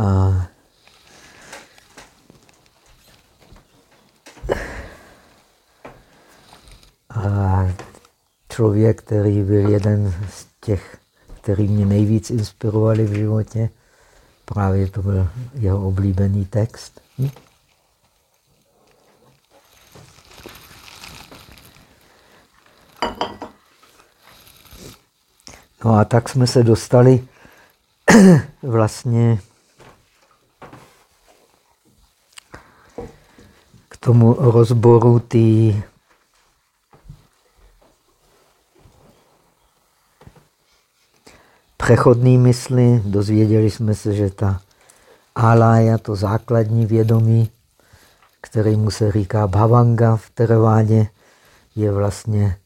A a člověk, který byl jeden z těch, který mě nejvíc inspirovali v životě, právě to byl jeho oblíbený text. Hm? No a tak jsme se dostali vlastně tomu rozboru té přechodné mysli. Dozvěděli jsme se, že ta alája, to základní vědomí, kterému se říká bhavanga v Terevádě, je vlastně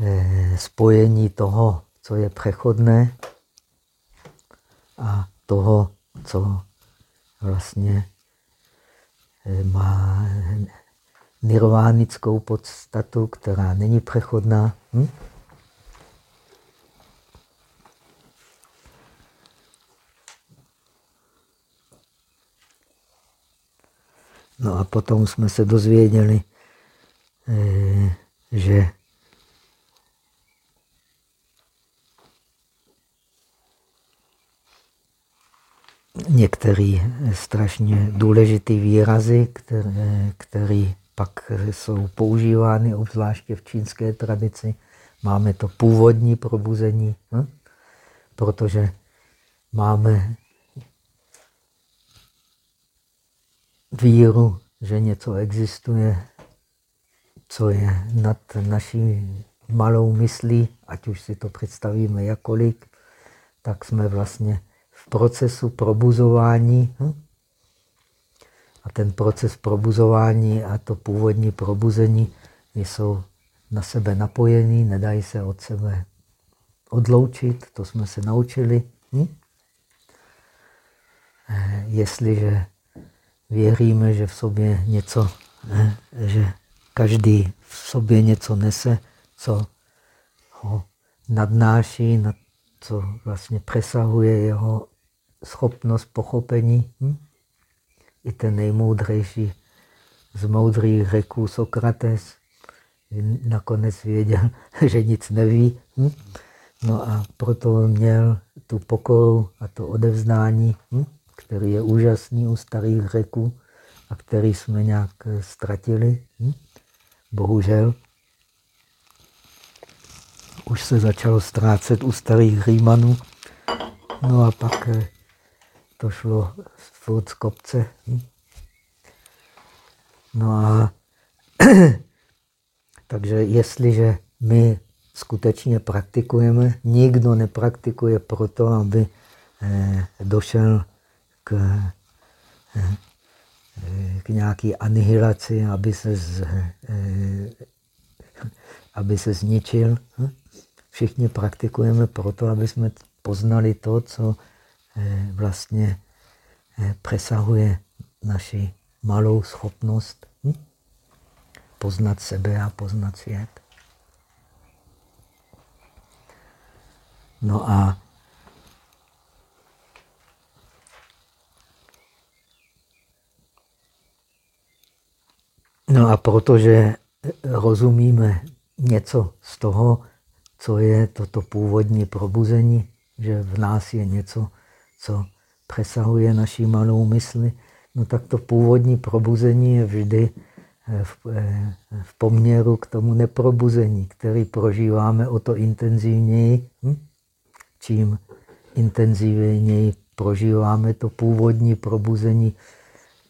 eh, spojení toho, co je přechodné a toho, co vlastně má nirvánickou podstatu, která není přechodná. Hm? No a potom jsme se dozvěděli, eh, že některé strašně důležité výrazy, které, které pak jsou používány, obzvláště v čínské tradici. Máme to původní probuzení, hm? protože máme víru, že něco existuje, co je nad naší malou myslí, ať už si to představíme jakolik, tak jsme vlastně procesu probuzování. Hm? A ten proces probuzování a to původní probuzení jsou na sebe napojení, nedají se od sebe odloučit, to jsme se naučili. Hm? Eh, jestliže věříme, že v sobě něco, ne, že každý v sobě něco nese, co ho nadnáší, nad, co vlastně přesahuje jeho schopnost pochopení. Hm? I ten nejmoudřejší z moudrých řeků Sokrates nakonec věděl, že nic neví. Hm? No a proto měl tu pokoru a to odevzdání. Hm? který je úžasný u starých řeků a který jsme nějak eh, ztratili. Hm? Bohužel. Už se začalo ztrácet u starých Římanů. No a pak eh, to šlo furt z kopce. Hm? No a takže jestliže my skutečně praktikujeme, nikdo nepraktikuje proto, aby eh, došel k, eh, k nějaké anihilaci, aby se, z, eh, aby se zničil. Všichni praktikujeme proto, aby jsme poznali to, co vlastně přesahuje naši malou schopnost hm? poznat sebe a poznat svět. No a No a protože rozumíme něco z toho, co je toto původní probuzení, že v nás je něco, co přesahuje naší malou mysli, no tak to původní probuzení je vždy eh, v, eh, v poměru k tomu neprobuzení, který prožíváme o to intenzivněji. Hm? Čím intenzivněji prožíváme to původní probuzení,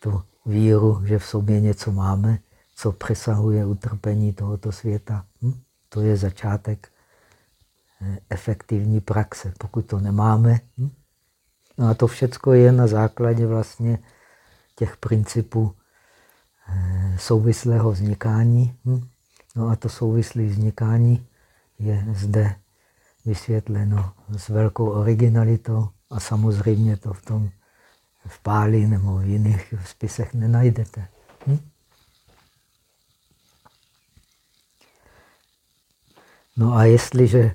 tu víru, že v sobě něco máme, co přesahuje utrpení tohoto světa. Hm? To je začátek eh, efektivní praxe. Pokud to nemáme, hm? No a to všechno je na základě vlastně těch principů eh, souvislého vznikání. Hm? No a to souvislé vznikání je zde vysvětleno s velkou originalitou a samozřejmě to v tom v Páli nebo v jiných spisech nenajdete. Hm? No a jestliže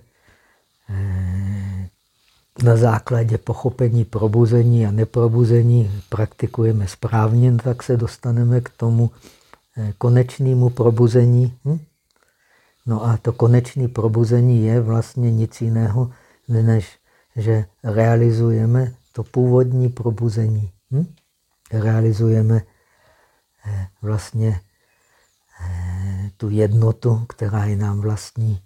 eh, na základě pochopení probuzení a neprobuzení praktikujeme správně, tak se dostaneme k tomu eh, konečnému probuzení. Hm? No a to konečné probuzení je vlastně nic jiného, než že realizujeme to původní probuzení. Hm? Realizujeme eh, vlastně eh, tu jednotu, která je nám vlastní.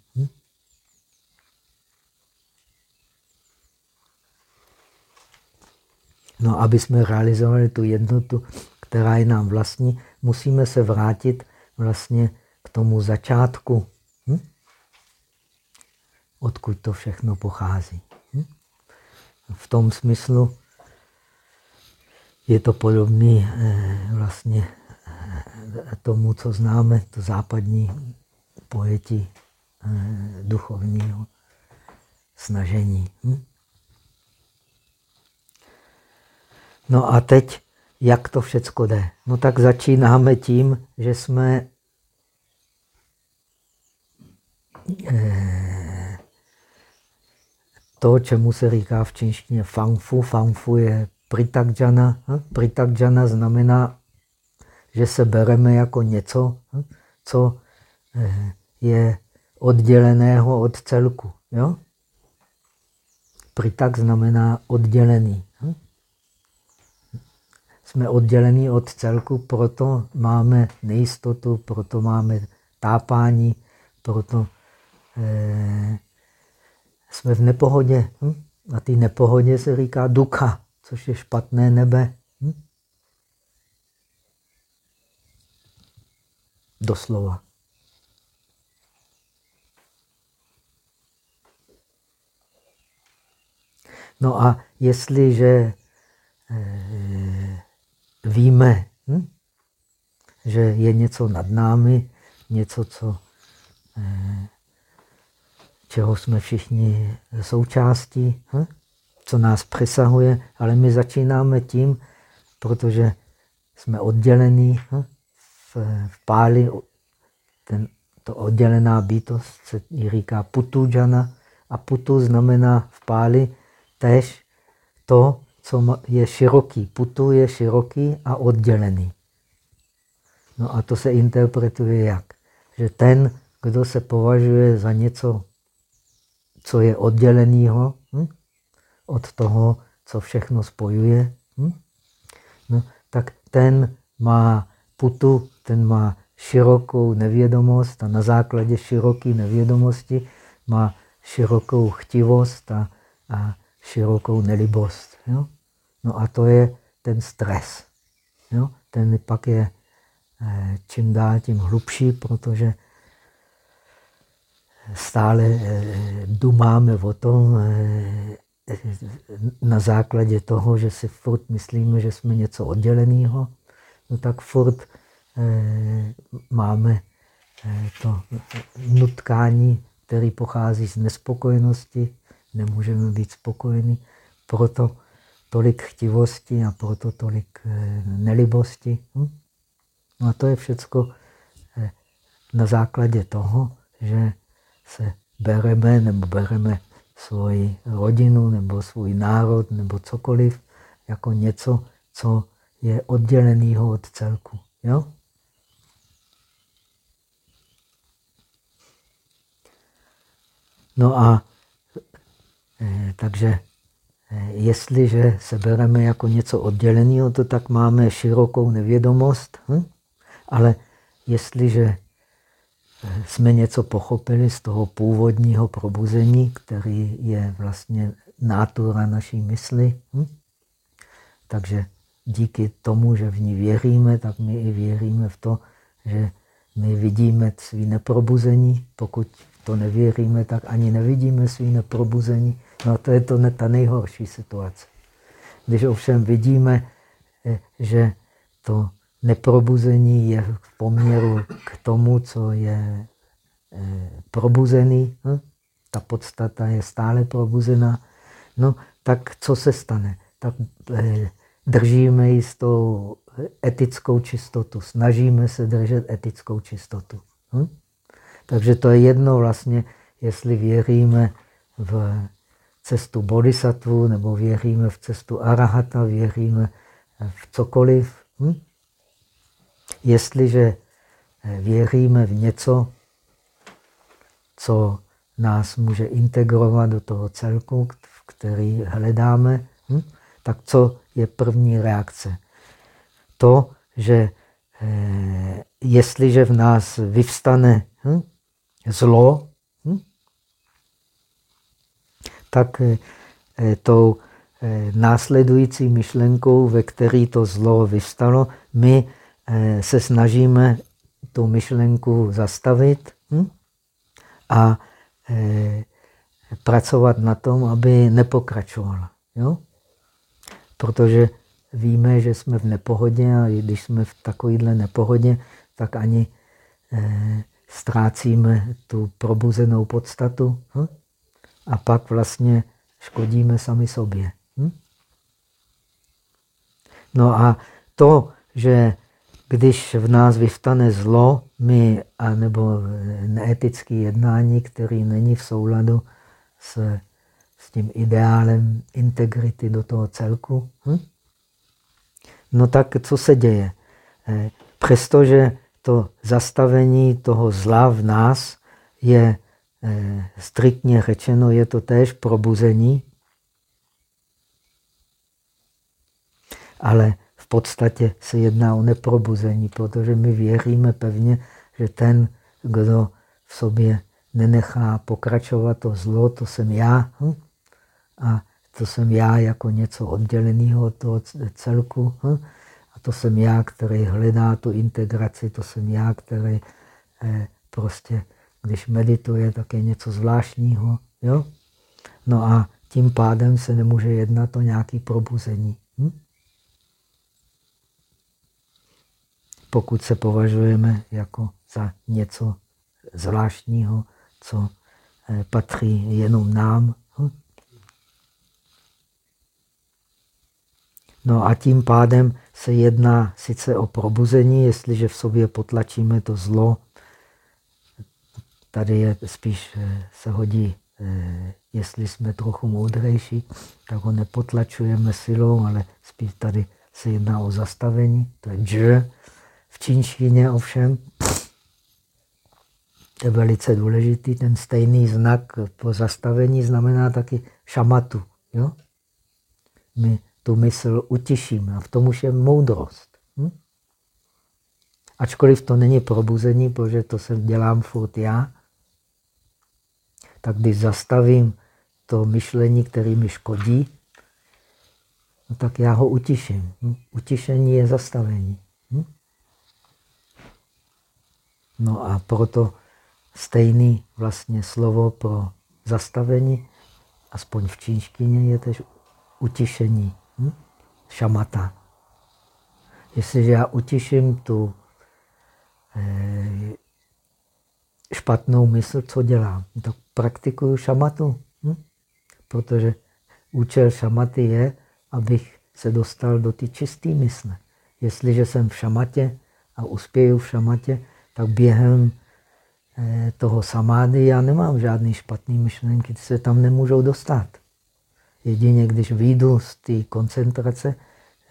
No, aby jsme realizovali tu jednotu, která je nám vlastní, musíme se vrátit vlastně k tomu začátku, hm? odkud to všechno pochází. Hm? V tom smyslu je to podobné eh, vlastně eh, tomu, co známe, to západní pojetí eh, duchovního snažení. Hm? No a teď, jak to všecko jde? No tak začínáme tím, že jsme eh, to, čemu se říká v čínštině fangfu. Fangfu je pritakjana. Hm? Pritakjana znamená, že se bereme jako něco, hm? co eh, je odděleného od celku. Jo? Pritak znamená oddělený jsme oddělení od celku, proto máme nejistotu, proto máme tápání, proto eh, jsme v nepohodě. Hm? A té nepohodě se říká ducha, což je špatné nebe. Hm? Doslova. No a jestliže eh, víme, hm? že je něco nad námi, něco, co, eh, čeho jsme všichni součástí, hm? co nás přesahuje, ale my začínáme tím, protože jsme oddělení hm? v, v páli, ten, to oddělená bytost se říká putujana a putu znamená v páli tež to, co je široký. Putu je široký a oddělený. No a to se interpretuje jak? Že ten, kdo se považuje za něco, co je oddělenýho hm? od toho, co všechno spojuje, hm? no, tak ten má putu, ten má širokou nevědomost a na základě široké nevědomosti má širokou chtivost a, a širokou nelibost. Jo? No a to je ten stres. Jo? Ten pak je eh, čím dál tím hlubší, protože stále eh, dumáme o tom eh, na základě toho, že si furt myslíme, že jsme něco odděleného, no tak furt máme to nutkání, který pochází z nespokojenosti, nemůžeme být spokojení, proto tolik chtivosti a proto tolik eh, nelibosti. Hm? No a to je všecko eh, na základě toho, že se bereme nebo bereme svoji rodinu nebo svůj národ nebo cokoliv jako něco, co je odděleného od celku. Jo? No a eh, takže jestliže se bereme jako něco odděleného, to tak máme širokou nevědomost. Hm? Ale jestliže eh, jsme něco pochopili z toho původního probuzení, který je vlastně nátura naší mysli, hm? takže díky tomu, že v ní věříme, tak my i věříme v to, že my vidíme svý neprobuzení. Pokud to nevěříme, tak ani nevidíme svý neprobuzení. No to je to ta nejhorší situace. Když ovšem vidíme, eh, že to neprobuzení je v poměru k tomu, co je eh, probuzený, hm? ta podstata je stále probuzená, no tak co se stane? Tak eh, držíme jistou etickou čistotu, snažíme se držet etickou čistotu. Hm? Takže to je jedno vlastně, jestli věříme v cestu bodhisattvu, nebo věříme v cestu arahata, věříme v cokoliv. Hm? Jestliže eh, věříme v něco, co nás může integrovat do toho celku, který hledáme, hm? tak co je první reakce? To, že eh, jestliže v nás vyvstane hm, zlo, hm, tak eh, tou eh, následující myšlenkou, ve které to zlo vyvstalo, my eh, se snažíme tu myšlenku zastavit hm, a eh, pracovat na tom, aby nepokračovala. Jo? Protože víme, že jsme v nepohodě a když jsme v takovéhle nepohodě, tak ani eh, ztrácíme tu probuzenou podstatu hm? A pak vlastně škodíme sami sobě. Hm? No a to, že když v nás vyvstane zlo, my, anebo neetické jednání, který není v souladu s, s tím ideálem integrity do toho celku, hm? no tak co se děje? Eh, přestože to zastavení toho zla v nás je striktně řečeno, je to též probuzení, ale v podstatě se jedná o neprobuzení, protože my věříme pevně, že ten, kdo v sobě nenechá pokračovat to zlo, to jsem já. Hm? A to jsem já jako něco odděleného od toho celku. Hm? A to jsem já, který hledá tu integraci, to jsem já, který eh, prostě, když medituje, tak je něco zvláštního. Jo? No a tím pádem se nemůže jednat o nějaké probuzení. Hm? Pokud se považujeme jako za něco zvláštního, co eh, patří jenom nám, No a tím pádem se jedná sice o probuzení, jestliže v sobě potlačíme to zlo. Tady je spíš eh, se hodí, eh, jestli jsme trochu moudrejší, tak ho nepotlačujeme silou, ale spíš tady se jedná o zastavení. To je dž. V čínštině ovšem je velice důležitý. Ten stejný znak po zastavení znamená taky šamatu. Jo? My tu mysl utišíme. A v tom už je moudrost. Hm? Ačkoliv to není probuzení, protože to se dělám furt já, tak když zastavím to myšlení, které mi škodí, no tak já ho utiším. Hm? Utišení je zastavení. Hm? No a proto stejný vlastně slovo pro zastavení, aspoň v čínštině, je tež utišení. Hm? Šamata. Jestliže já utiším tu eh, špatnou mysl, co dělám? Tak praktikuju šamatu. Hm? Protože účel šamaty je, abych se dostal do ty čisté mysle. Jestliže jsem v šamatě a uspěju v šamatě, tak během eh, toho samády já nemám žádný špatný myšlenky, ty se tam nemůžou dostat. Jedině když vyjdu z té koncentrace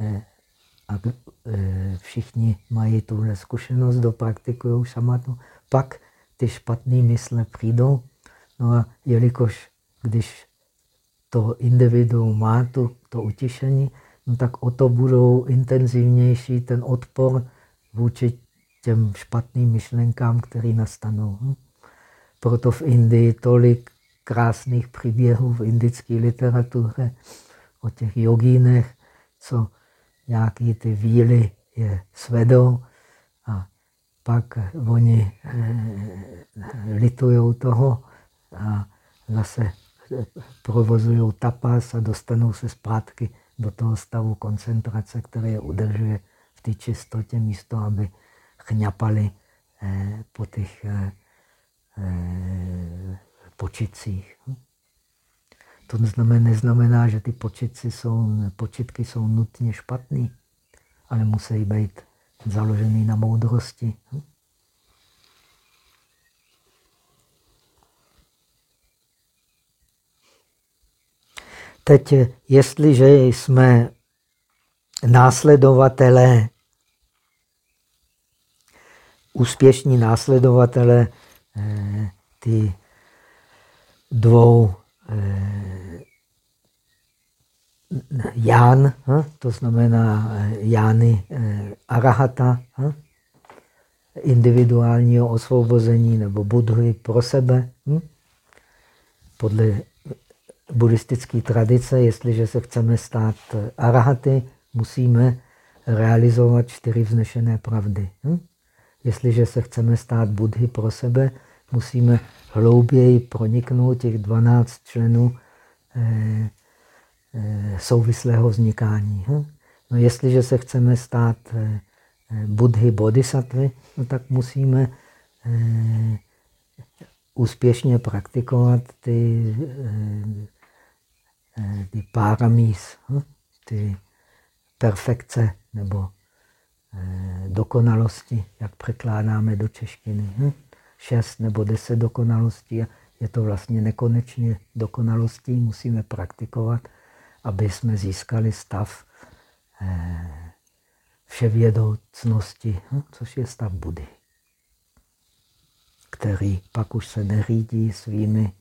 eh, a eh, všichni mají tuhle zkušenost, dopraktikují samatu, pak ty špatné mysle přijdou. No a jelikož když to individuum má tu, to utišení, no tak o to budou intenzivnější ten odpor vůči těm špatným myšlenkám, které nastanou. Hm? Proto v Indii tolik krásných příběhů v indické literatuře o těch jogínech, co nějaký ty víly je svedou a pak oni eh, litují toho a zase provozují tapas a dostanou se zpátky do toho stavu koncentrace, který je udržuje v té čistotě, místo aby chňapali eh, po těch eh, počitcích. To znamená, neznamená, že ty počitky jsou, počitky jsou nutně špatný, ale musí být založený na moudrosti. teď, jestliže jsme následovatelé, úspěšní následovatelé eh, ty dvou eh, Ján, to znamená eh, Jány Arahata, hm? individuálního osvobození nebo budhy pro sebe. Hm? Podle buddhistické tradice, jestliže se chceme stát arahaty, musíme realizovat čtyři vznešené pravdy. Hm? Jestliže se chceme stát budhy pro sebe, musíme hlouběji proniknout těch 12 členů eh, eh, souvislého vznikání. Hm? No, jestliže se chceme stát eh, budhy bodhisattvy, no, tak musíme eh, úspěšně praktikovat ty, eh, eh, ty páramís, hm? ty perfekce nebo eh, dokonalosti, jak překládáme do češtiny. Hm? Šest nebo deset dokonalostí. Je to vlastně nekonečně dokonalostí, musíme praktikovat, aby jsme získali stav vševědoucnosti, hm? což je stav Budy, který pak už se neřídí svými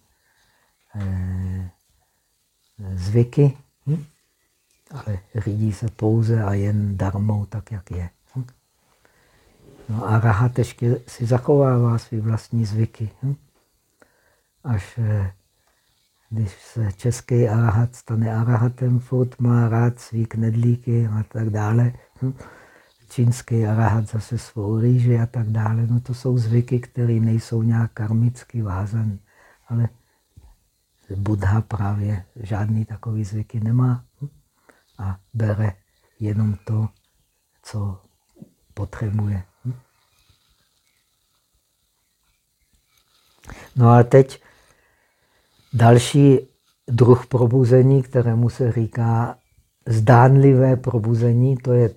zvyky, hm? ale řídí se pouze a jen darmou, tak jak je. Hm? No a rahat ještě si zachovává své vlastní zvyky. Až eh, když se český arahat stane arahatem, furt má rád svý knedlíky a tak dále. Hm? Čínský arahat zase svou rýži a tak dále. No to jsou zvyky, které nejsou nějak karmicky vázané. Ale Buddha právě žádný takový zvyky nemá. Hm? a bere jenom to, co potřebuje. Hm? No a teď další druh probuzení, kterému se říká zdánlivé probuzení, to je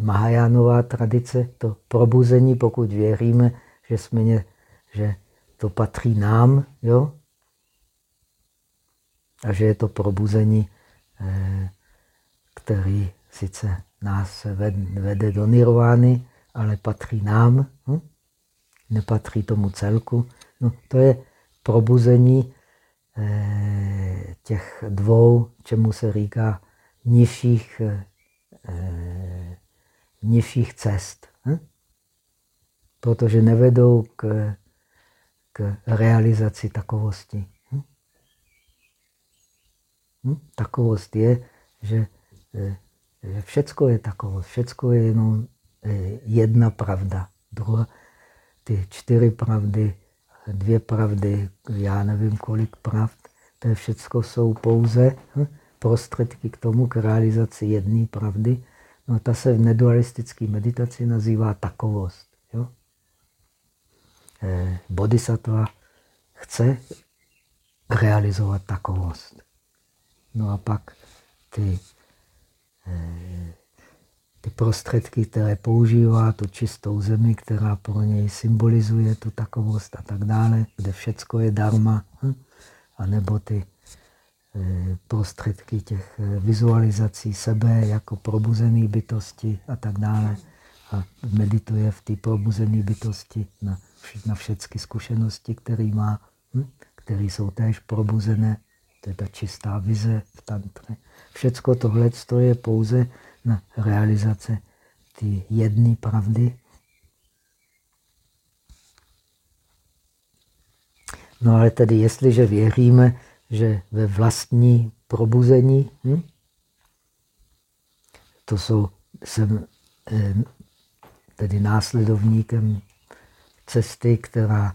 Mahajánová tradice, to probuzení, pokud věříme, že, jsme, že to patří nám, jo? a že je to probuzení eh, který sice nás vede do nirvány, ale patří nám, hm? nepatří tomu celku. No, to je probuzení těch dvou, čemu se říká nižších, eh, nižších cest. Hm? Protože nevedou k, k realizaci takovosti. Hm? Hm? Takovost je, že že všecko je takovo, všecko je jenom eh, jedna pravda. Druhá, ty čtyři pravdy, dvě pravdy, já nevím kolik pravd, to je všecko jsou pouze hm, prostředky k tomu, k realizaci jedné pravdy. No ta se v nedualistické meditaci nazývá takovost. Jo? Eh, bodhisattva chce realizovat takovost. No a pak ty ty prostředky, které používá, tu čistou zemi, která pro něj symbolizuje tu takovost a tak dále, kde všecko je darma, hm? a nebo ty eh, prostředky těch eh, vizualizací sebe jako probuzené bytosti a tak dále. A medituje v té probuzené bytosti na, na všechny zkušenosti, které má, hm? které jsou též probuzené. To je ta čistá vize v tantře. Všecko tohle je pouze na realizace ty jedné pravdy. No ale tedy, jestliže věříme, že ve vlastní probuzení, hm, to jsou, jsem eh, tedy následovníkem cesty, která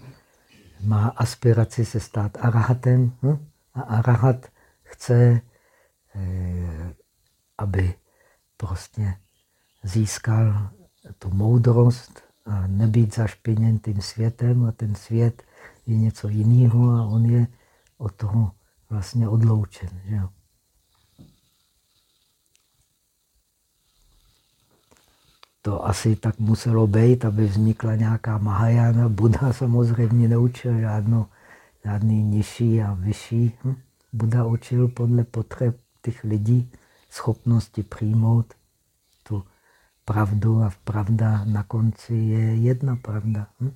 má aspiraci se stát arahatem. Hm? A arahat chce Eh, aby prostě získal tu moudrost a nebýt zašpiněn tím světem a ten svět je něco jiného a on je od toho vlastně odloučen. Že jo? To asi tak muselo být, aby vznikla nějaká Mahajana. Buddha samozřejmě neučil žádnou, žádný nižší a vyšší. Hm? Buddha učil podle potřeb těch lidí schopnosti přijmout tu pravdu a pravda na konci je jedna pravda. Hm?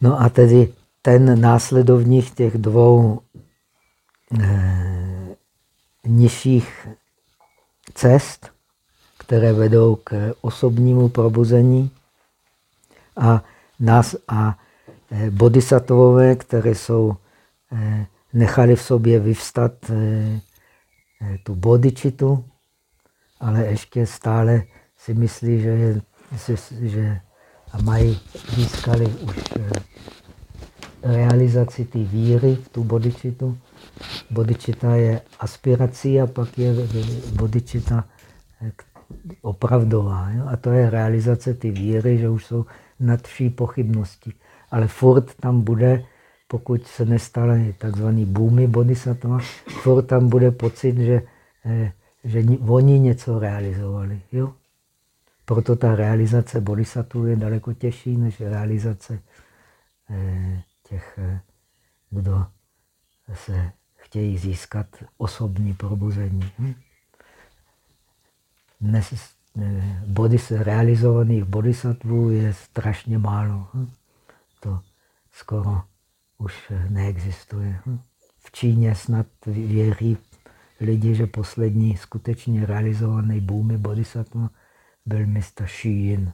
No a tedy ten následovník těch dvou eh, nižších cest, které vedou k osobnímu probuzení a, nás, a eh, bodhisattvové, které jsou, eh, nechali v sobě vyvstat eh, tu bodičitu, ale ještě stále si myslí, že, že a mají, získali už realizaci té víry v tu bodičitu. Bodičita je aspirací a pak je bodičita opravdová. Jo? A to je realizace ty víry, že už jsou nad vší pochybnosti. Ale furt tam bude, pokud se nestane takzvaný boomy bodhisattva, furt tam bude pocit, že, eh, že oni něco realizovali. Jo? Proto ta realizace bodhisattva je daleko těžší než realizace eh, těch, eh, kdo se chtějí získat osobní probuzení. Hm? Dnes bodhis, realizovaných bodhisattvů je strašně málo. Hm? To skoro už eh, neexistuje. Hm? V Číně snad věří lidi, že poslední skutečně realizovaný bůmy bodhisattva byl mistr Xi Yin.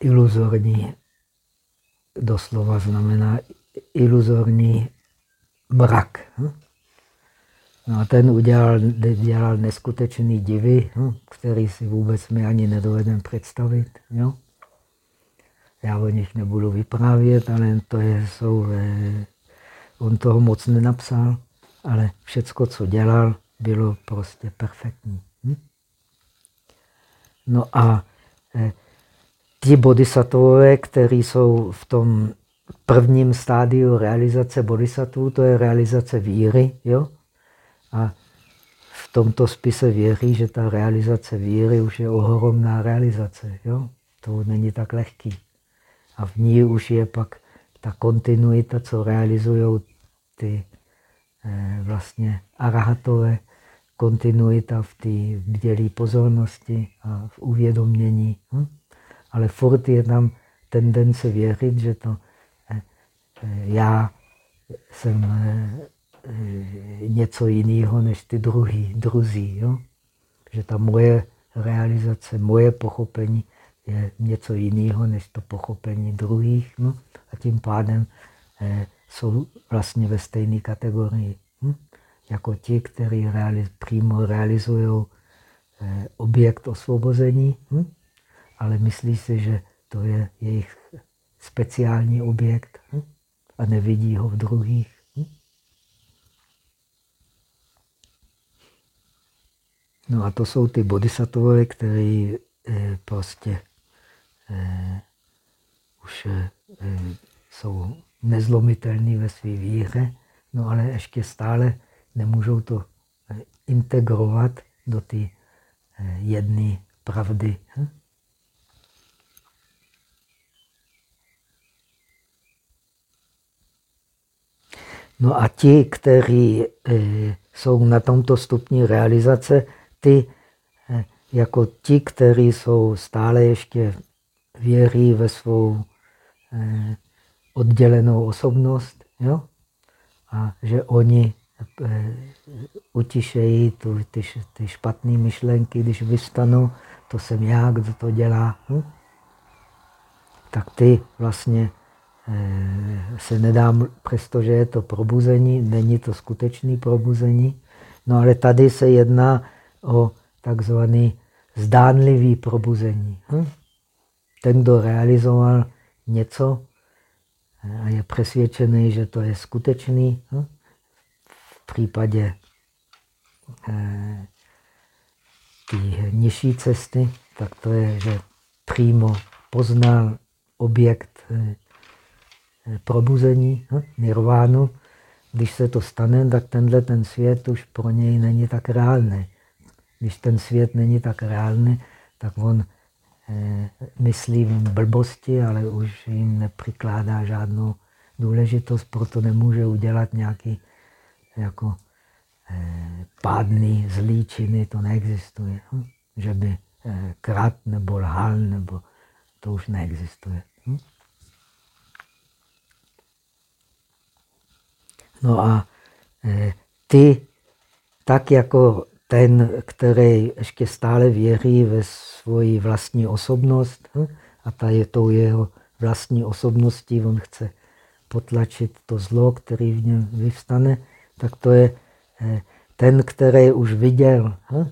iluzorní, doslova znamená iluzorní mrak. Hm? No a ten udělal, dělal neskutečný divy, hm? který si vůbec my ani nedovedeme představit. Jo? Já o nich nebudu vyprávět, ale to je, jsou, eh, on toho moc nenapsal, ale všecko, co dělal, bylo prostě perfektní. Hm? No a eh, ti bodhisattvové, kteří jsou v tom prvním stádiu realizace bodhisattvů, to je realizace víry. Jo? A v tomto spise věří, že ta realizace víry už je ohromná realizace. Jo? To není tak lehký. A v ní už je pak ta kontinuita, co realizují ty eh, vlastně arahatové, kontinuita v té bdělé pozornosti a v uvědomění. Hm? ale furt je tam tendence věřit, že to já jsem eh, něco jiného než ty druhý, druzí. Jo? Že ta moje realizace, moje pochopení je něco jiného než to pochopení druhých. No? A tím pádem eh, jsou vlastně ve stejné kategorii. Hm? Jako ti, kteří realiz, přímo realizují eh, objekt osvobození. Hm? ale myslí si, že to je jejich speciální objekt hm? A nevidí ho v druhých. Hm? No a to jsou ty bodhisattvové, které eh, prostě eh, už eh, jsou nezlomitelní ve své víře, no ale ještě stále nemůžou to eh, integrovat do té eh, jedné pravdy. Hm? No a ti, kteří eh, jsou na tomto stupni realizace, ty eh, jako ti, kteří jsou stále ještě věří ve svou eh, oddělenou osobnost, jo? a že oni utišejí tu, ty, ty špatné myšlenky, když vystanou, to jsem já, kdo to dělá. Hm? Tak ty vlastně se nedám, přestože je to probuzení, není to skutečný probuzení. No ale tady se jedná o takzvaný zdánlivý probuzení. Hm? Ten, kdo realizoval něco eh, a je přesvědčený, že to je skutečný, hm? v případě eh, té nižší cesty, tak to je, že přímo poznal objekt probuzení, hm, nirvánu, když se to stane, tak tenhle ten svět už pro něj není tak reálný. Když ten svět není tak reálný, tak on eh, myslí v blbosti, ale už jim nepřikládá žádnou důležitost, proto nemůže udělat nějaký jako eh, pádný zlý činy, to neexistuje. Hm? Že by eh, krat nebo lhal, nebo to už neexistuje. No a eh, ty, tak jako ten, který ještě stále věří ve svoji vlastní osobnost hm? a ta je tou jeho vlastní osobností, on chce potlačit to zlo, který v něm vyvstane, tak to je eh, ten, který už viděl hm?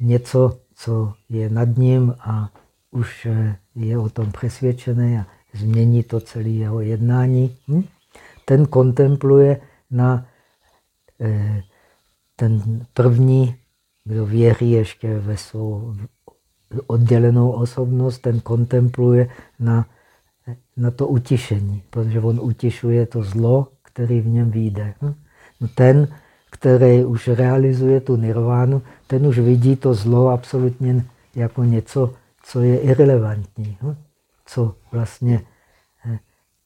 něco, co je nad ním a už eh, je o tom přesvědčený a změní to celé jeho jednání. Hm? Ten kontempluje na eh, ten první, kdo věří ještě ve svou oddělenou osobnost, ten kontempluje na, na to utišení, protože on utišuje to zlo, který v něm vyjde. Hm? No ten, který už realizuje tu nirvánu, ten už vidí to zlo absolutně jako něco, co je irrelevantní, hm? co vlastně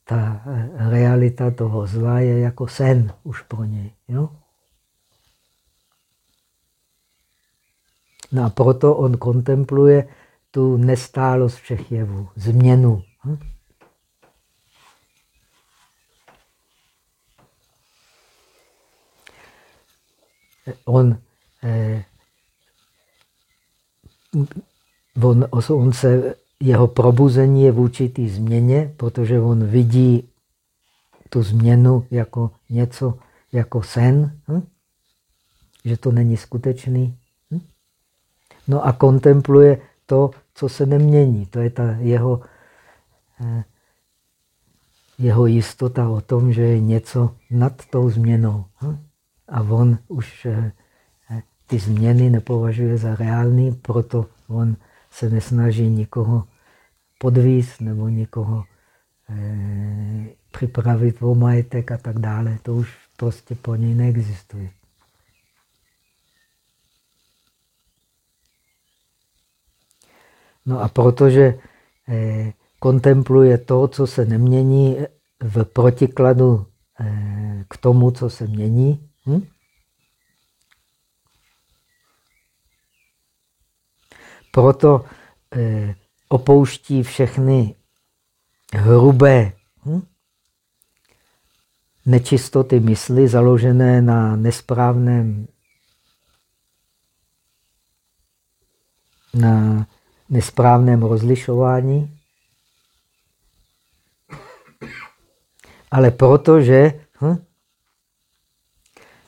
ta eh, realita toho zla je jako sen už pro něj. Jo? No a proto on kontempluje tu nestálost všech jevů, změnu. Hm? On, eh, on, on se, jeho probuzení je v určitý změně, protože on vidí tu změnu jako něco, jako sen, hm? že to není skutečný. Hm? No a kontempluje to, co se nemění. To je ta jeho, eh, jeho jistota o tom, že je něco nad tou změnou. Hm? A on už eh, eh, ty změny nepovažuje za reální, proto on se nesnaží nikoho podvíst nebo nikoho eh, připravit o majetek a tak dále. To už prostě po něj neexistuje. No a protože eh, kontempluje to, co se nemění v protikladu eh, k tomu, co se mění, hm? Proto eh, opouští všechny hrubé hm? nečistoty mysli založené na nesprávném na nesprávném rozlišování, ale protože hm,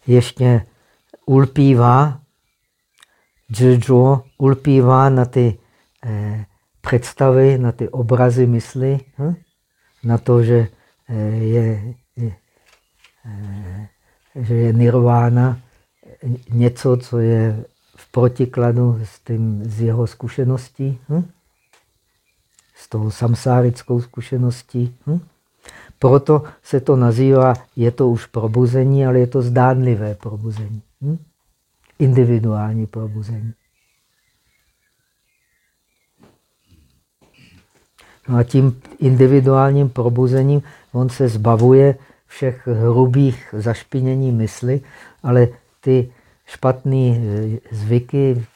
ještě ulpívá, Zhizhuo ulpívá na ty eh, představy, na ty obrazy mysli, hm? na to, že eh, je, je, eh, že je nirvána něco, co je v protikladu s, tím, s jeho zkušeností, hm? s tou samsárickou zkušeností. Hm? Proto se to nazývá, je to už probuzení, ale je to zdánlivé probuzení. Hm? Individuální probuzení. No a tím individuálním probuzením on se zbavuje všech hrubých zašpinění mysli, ale ty špatné zvyky,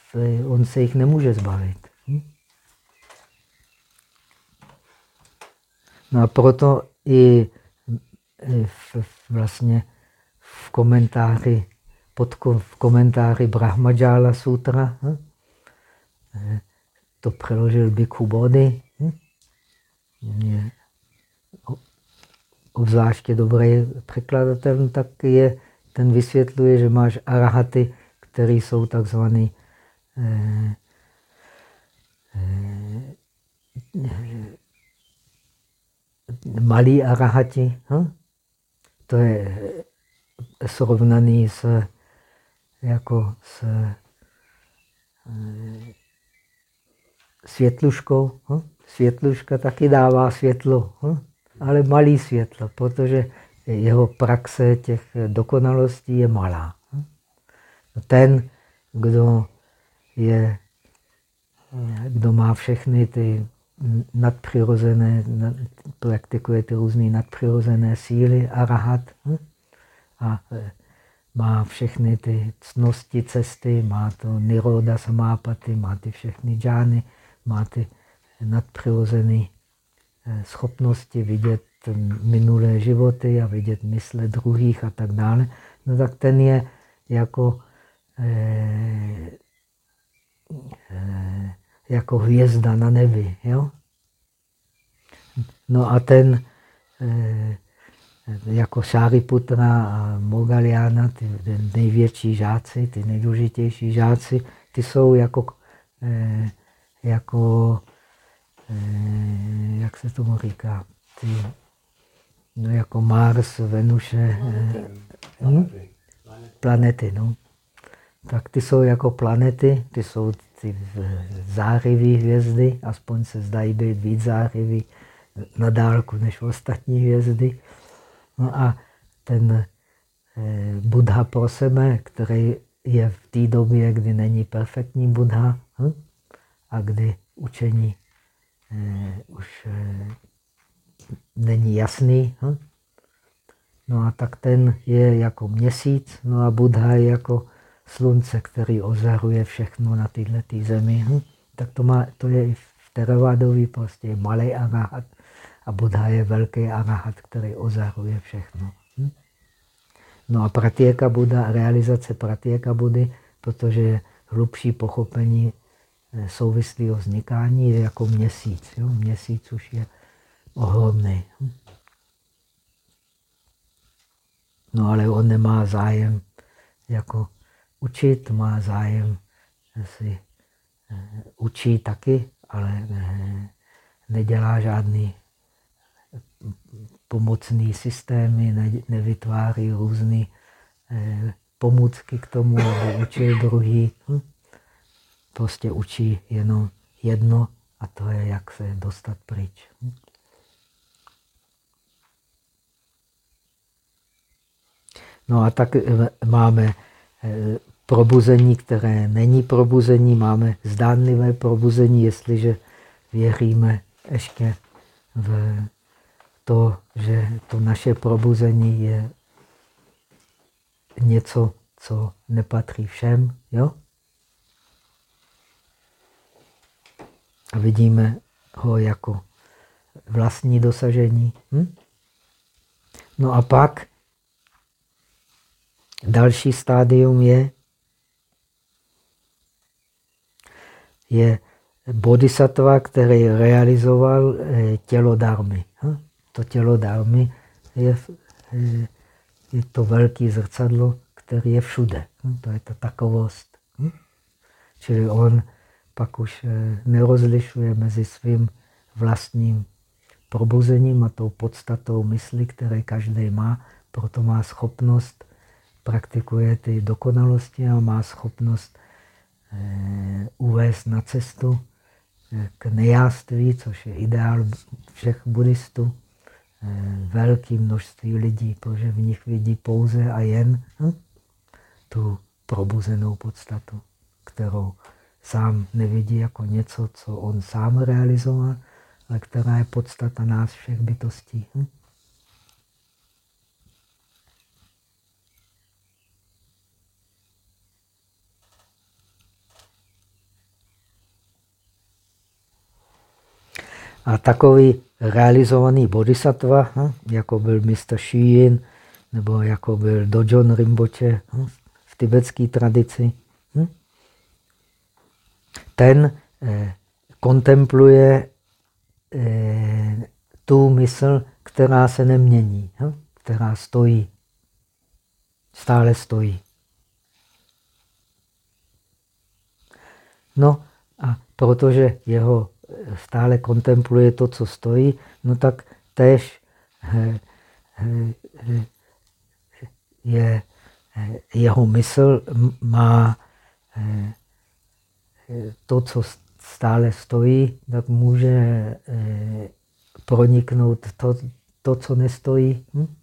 on se jich nemůže zbavit. Hm? No a proto i v, vlastně v komentáři, pod, v komentáři Brahmajala Sutra, hm? to přeložil Bhikkhu Bodhi, hm? je obzvláště dobrý překladatel, tak je, ten vysvětluje, že máš arahaty, které jsou takzvaný eh, eh, malí arahati. Hm? To je srovnaný s, jako s eh, světluškou. Hm? Světluška taky dává světlo, hm? ale malý světlo, protože jeho praxe těch dokonalostí je malá. Ten, kdo, je, kdo má všechny ty nadpřirozené, praktikuje ty různé nadpřirozené síly, a e, má všechny ty cnosti cesty, má to niroda samápaty, má ty všechny džány, má ty nadpřirozené e, schopnosti vidět minulé životy a vidět mysle druhých a tak dále, no tak ten je jako, eh, eh, jako hvězda na nebi. Jo? No a ten eh, jako Šáriputra a Mogaliana, ty největší žáci, ty nejdůležitější žáci, ty jsou jako, eh, jako eh, jak se tomu říká, ty no jako Mars, Venuše, hm? planety, no. Tak ty jsou jako planety, ty jsou ty zářivý hvězdy, aspoň se zdají být víc zářivý na dálku než ostatní hvězdy. No a ten eh, Buddha pro sebe, který je v té době, kdy není perfektní Buddha hm? a kdy učení eh, už eh, není jasný. Hm? No a tak ten je jako měsíc, no a Buddha je jako slunce, který ozaruje všechno na této zemi. Hm? Tak to, má, to je i v Theravádový prostě malý arahat. A Buddha je velký arahat, který ozaruje všechno. Hm? No a pratěka Buddha, realizace pratěka Buddhy, protože hlubší pochopení eh, souvislého vznikání, je jako měsíc. Jo? Měsíc už je ohromný. No ale on nemá zájem jako učit, má zájem si eh, učí taky, ale eh, nedělá žádný pomocný systémy, nevytváří různé eh, pomůcky k tomu, aby učil druhý. Hm? Prostě učí jenom jedno a to je, jak se dostat pryč. Hm? No a tak eh, máme eh, probuzení, které není probuzení, máme zdánlivé probuzení, jestliže věříme ještě v to, že to naše probuzení je něco, co nepatří všem. Jo? A vidíme ho jako vlastní dosažení. Hm? No a pak Další stádium je, je bodhisattva, který realizoval eh, tělo dármy. Hm? To tělo dármy je, je to velké zrcadlo, které je všude. Hm? To je ta takovost. Hm? Čili on pak už eh, nerozlišuje mezi svým vlastním probuzením a tou podstatou mysli, které každý má, proto má schopnost praktikuje ty dokonalosti a má schopnost eh, uvést na cestu eh, k nejáství, což je ideál všech buddhistů, velké množství lidí, protože v nich vidí pouze a jen hm, tu probuzenou podstatu, kterou sám nevidí jako něco, co on sám realizoval, ale která je podstata nás všech bytostí. Hm? A takový realizovaný bodhisattva, hm, jako byl Mr. Yin, nebo jako byl Dojon Rinpoche hm, v tibetské tradici, hm, ten eh, kontempluje eh, tu mysl, která se nemění, která stojí, stále stojí. No a protože jeho stále kontempluje to, co stojí, no tak tež eh, eh, je, eh, jeho mysl má to, co stále stojí, tak může proniknout to, to co nestojí. Hm?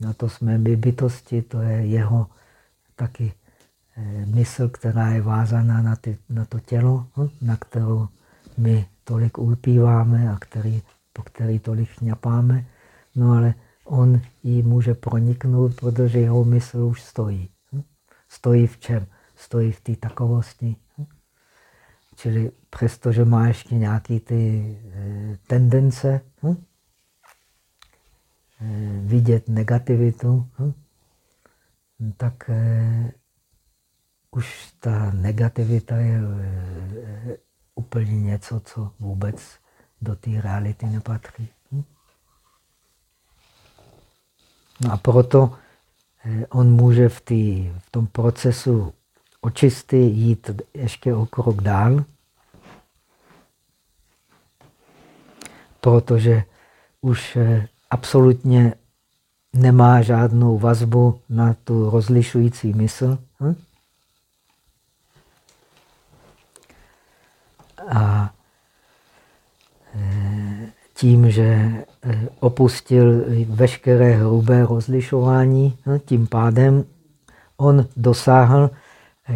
No to jsme my bytosti, to je jeho taky mysl, která je vázaná na, ty, na to tělo, hm, na kterou my tolik ulpíváme a který, po který tolik šňapáme. No ale on ji může proniknout, protože jeho mysl už stojí. Hm. Stojí v čem? Stojí v té takovosti. Hm. Čili přestože má ještě nějaké ty eh, tendence, Eh, vidět negativitu, tak eh, už ta negativita je eh, úplně něco, co vůbec do té reality nepatří. Hm? No a proto on může v, tý, v tom procesu očisty jít ještě o krok dál, protože už absolutně nemá žádnou vazbu na tu rozlišující mysl. Hm? A e, tím, že e, opustil veškeré hrubé rozlišování, hm, tím pádem on dosáhl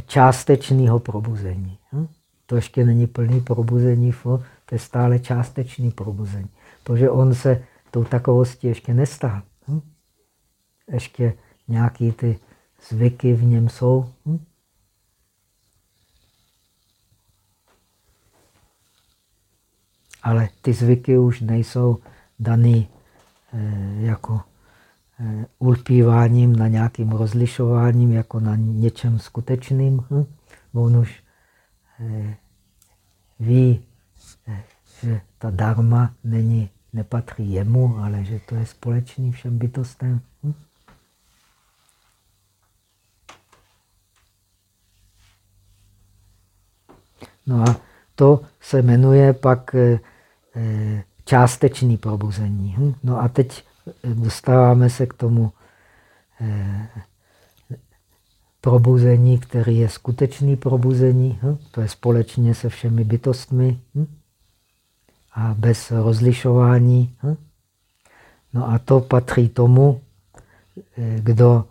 částečného probuzení. Hm? To ještě není plný probuzení, to je stále částečný probuzení. Protože on se tou takovostí ještě nestál. Hm? Ještě nějaký ty zvyky v něm jsou. Hm? Ale ty zvyky už nejsou daný eh, jako eh, ulpíváním na nějakým rozlišováním, jako na něčem skutečným. Hm? On už eh, ví, že ta dharma není nepatří jemu, ale že to je společný všem bytostem. Hm? No a to se jmenuje pak eh, eh, částečný probuzení. Hm? No a teď eh, dostáváme se k tomu probuzení, který je skutečný probuzení. Hm? To je společně se všemi bytostmi a bez rozlišování. Hm? No a to patří tomu, kdo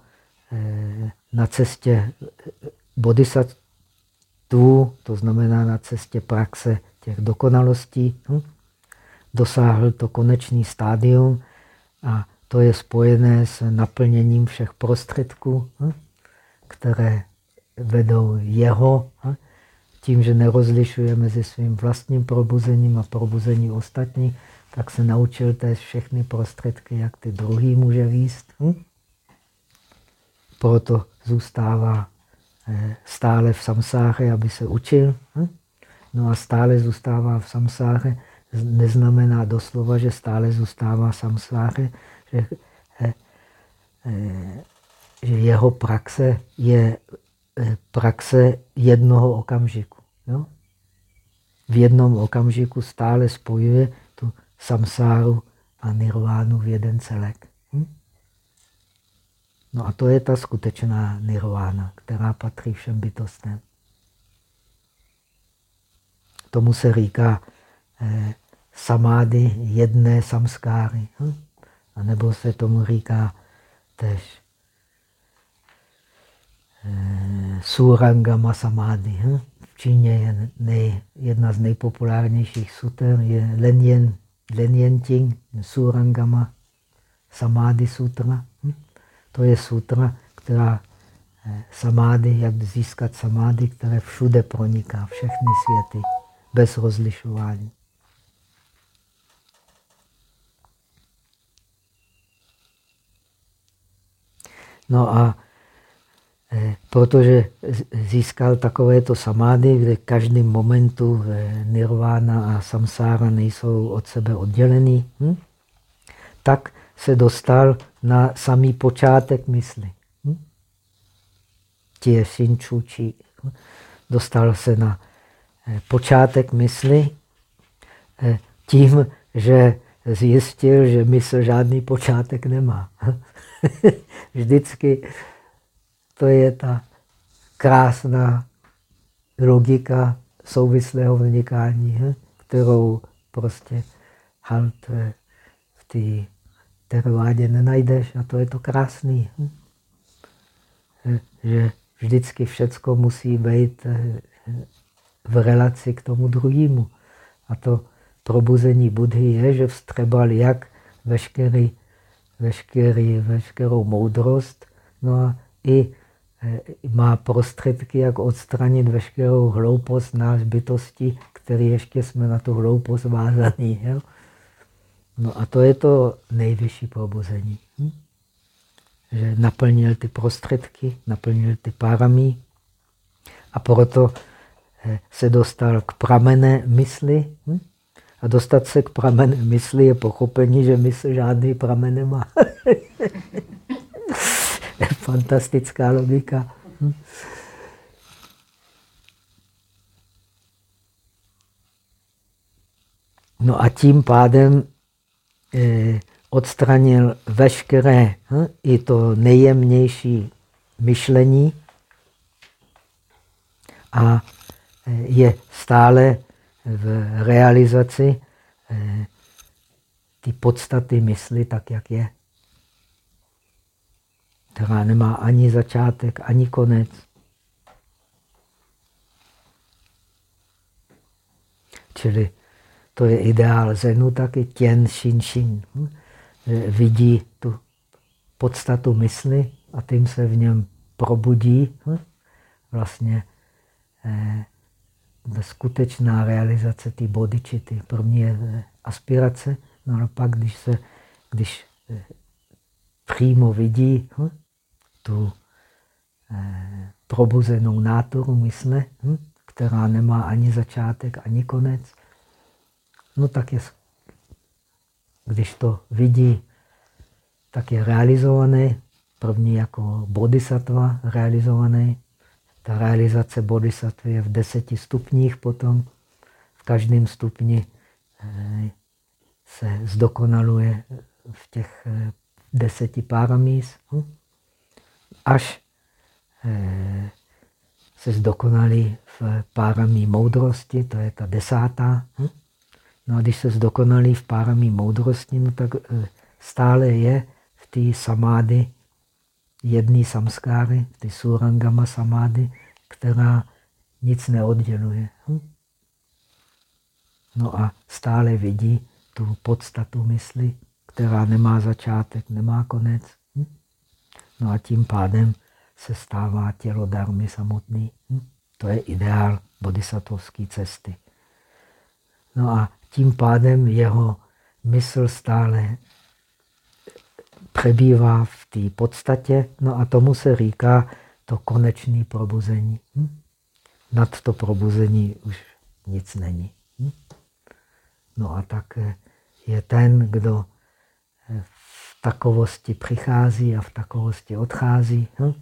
na cestě bodhisattva, to znamená na cestě praxe těch dokonalostí, hm? dosáhl to konečný stádium a to je spojené s naplněním všech prostředků, hm? které vedou jeho tím, že nerozlišuje mezi svým vlastním probuzením a probuzení ostatní, tak se naučil též všechny prostředky, jak ty druhý může výst. Hm? Proto zůstává stále v samsáře, aby se učil. Hm? No a stále zůstává v samsáře neznamená doslova, že stále zůstává v samsáře, že, eh, eh, že jeho praxe je praxe jednoho okamžiku. Jo? V jednom okamžiku stále spojuje tu samsáru a nirvánu v jeden celek. No a to je ta skutečná nirvána, která patří všem bytostem. Tomu se říká eh, samády jedné samskáry. Hm? A nebo se tomu říká tež eh, surangama samády. Hm? Číně je nej, jedna z nejpopulárnějších suter, je Lenyen Ting, Surangama Samády sutra. To je sutra, která eh, samády, jak získat samády, které všude proniká, všechny světy, bez rozlišování. No a Eh, protože získal takovéto samády, kde v každém momentu eh, nirvana a samsára nejsou od sebe oddělený, hm? tak se dostal na samý počátek mysli. Hm? Tě Sinčuči. Dostal se na eh, počátek mysli tím, že zjistil, že mysl žádný počátek nemá. Vždycky to je ta krásná logika souvislého vznikání, kterou prostě Halt v té teravádě nenajdeš a to je to krásný. Hm? Že vždycky všecko musí být eh, v relaci k tomu druhému. A to probuzení Budhy je, že vstřebal jak veškerý, veškerý, veškerou moudrost, no a i eh, má prostředky, jak odstranit veškerou hloupost náš bytosti, který ještě jsme na tu hloupost vázaný. Jo? No a to je to nejvyšší probuzení. Hm? Že naplnil ty prostředky, naplnil ty páramí a proto eh, se dostal k pramene mysli. Hm? A dostat se k pramene mysli je pochopení, že mysl žádný pramen nemá. Fantastická logika. Hm? No a tím pádem odstranil veškeré, hm, i to nejjemnější myšlení a eh, je stále v realizaci eh, ty podstaty mysli tak, jak je. Která nemá ani začátek, ani konec. Čili to je ideál Zenu taky, těn, šin, šin. Hm? Vidí tu podstatu mysli a tím se v něm probudí hm? vlastně eh, skutečná realizace té bodičity. Pro mě je eh, aspirace, no a pak, když se, když eh, přímo vidí hm? tu probuzenou náturu mysle, která nemá ani začátek, ani konec, no tak je, když to vidí, tak je realizovaný, první jako bodhisattva realizovaný. Ta realizace bodhisattva je v deseti stupních potom. V každém stupni eh, se zdokonaluje v těch eh, deseti páramís, hm? až eh, se zdokonalí v páramí moudrosti, to je ta desátá. Hm? No a když se zdokonalí v páramí moudrosti, no tak eh, stále je v té samády jedný samskáry, v té surangama samády, která nic neodděluje. Hm? No a stále vidí tu podstatu mysli, která nemá začátek, nemá konec. Hm? No a tím pádem se stává tělo darmy samotný. Hm? To je ideál bodhisattvovské cesty. No a tím pádem jeho mysl stále přebývá v té podstatě, no a tomu se říká to konečné probuzení. Hm? Nad to probuzení už nic není. Hm? No a tak eh, je ten, kdo eh, v takovosti přichází a v takovosti odchází. Hm?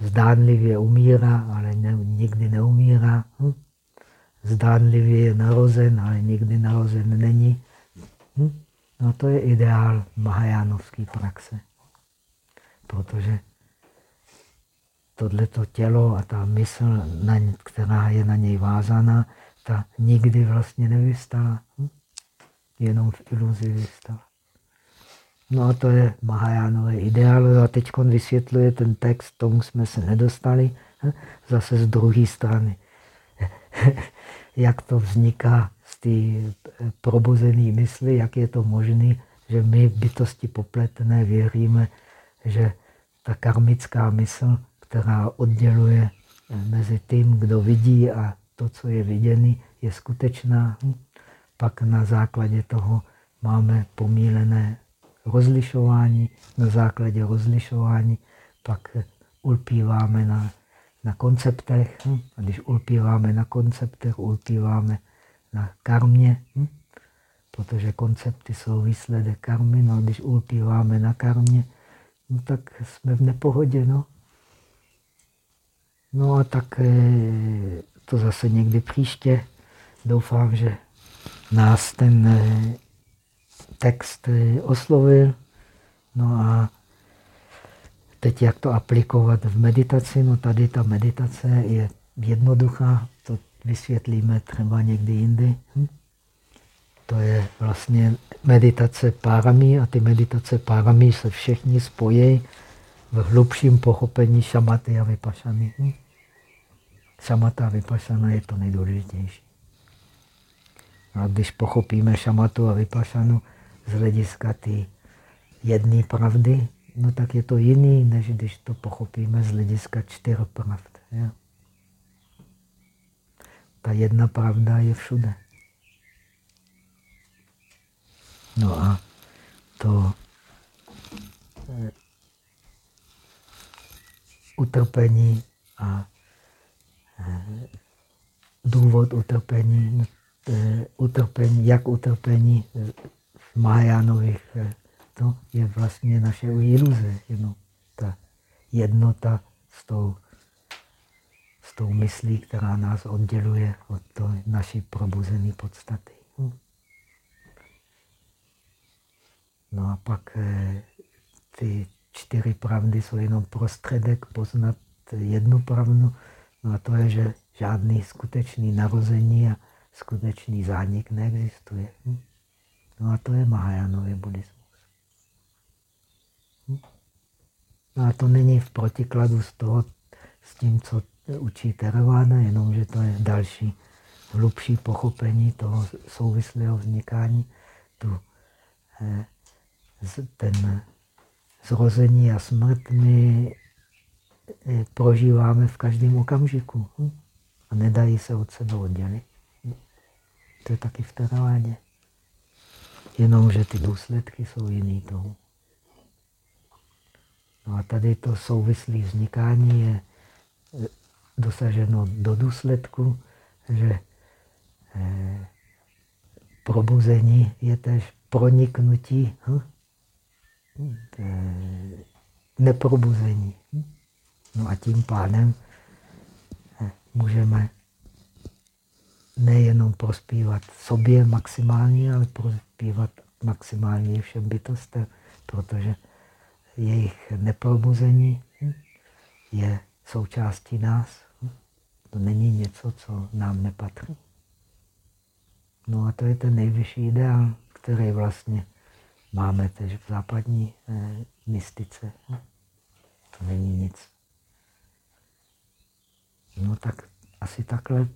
Zdánlivě umírá, ale ne, nikdy neumírá. Hm? Zdánlivě je narozen, ale nikdy narozen není. Hm? No to je ideál Mahajánovské praxe. Protože tohleto tělo a ta mysl, která je na něj vázaná, ta nikdy vlastně nevystala. Hm? Jenom v iluzi vystala. No a to je Mahajánové ideál. A teď vysvětluje ten text, tomu jsme se nedostali, hm? zase z druhé strany. jak to vzniká z té eh, probuzené mysli, jak je to možné, že my bytosti popletené věříme, že ta karmická mysl, která odděluje eh, mezi tím, kdo vidí a to, co je viděný, je skutečná. Pak na základě toho máme pomílené rozlišování. Na základě rozlišování pak ulpíváme na na konceptech. Hm? A když ulpíváme na konceptech, ulpíváme na karmě, hm? protože koncepty jsou výsledek karmy. No když ulpíváme na karmě, no tak jsme v nepohodě. No, no a tak eh, to zase někdy příště. Doufám, že nás ten eh, text eh, oslovil. No a Teď jak to aplikovat v meditaci? No tady ta meditace je jednoduchá, to vysvětlíme třeba někdy jindy. Hm? to je vlastně meditace párami a ty meditace párami se všichni spojí v hlubším pochopení šamaty a vypašany. Hm? Šamata a vypašana je to nejdůležitější. A když pochopíme šamatu a vypašanu z hlediska ty jedné pravdy, no tak je to jiný, než když to pochopíme z hlediska čtyř pravd. Ja? Ta jedna pravda je všude. No a to eh, utrpení a eh, důvod utrpení, eh, utrpení, jak utrpení v Mahajánových, to je vlastně naše iluze, jenom ta jednota s tou, s tou myslí, která nás odděluje od to naší probuzené podstaty. Hm. No a pak eh, ty čtyři pravdy jsou jenom prostředek poznat jednu pravdu. No a to je, že žádný skutečný narození a skutečný zánik neexistuje. Hm? No a to je Mahajánový buddhismus. Hm? No a to není v protikladu s, toho, s tím, co učí Theravada, jenomže to je další hlubší pochopení toho souvislého vznikání. Tu, eh, ten zrození a smrt my eh, prožíváme v každém okamžiku hm? a nedají se od sebe oddělit. To je taky v teravádě. Jenomže ty důsledky jsou jiný toho. No a tady to souvislé vznikání je eh, dosaženo do důsledku, že eh, probuzení je tež proniknutí hm? neprobuzení. No a tím pádem eh, můžeme nejenom prospívat sobě maximálně, ale prospívat maximálně všem bytostem, protože jejich neprobuzení je součástí nás. To není něco, co nám nepatří. No a to je ten nejvyšší ideál, který vlastně máme tež v západní eh, mystice. To není nic. No tak asi takhle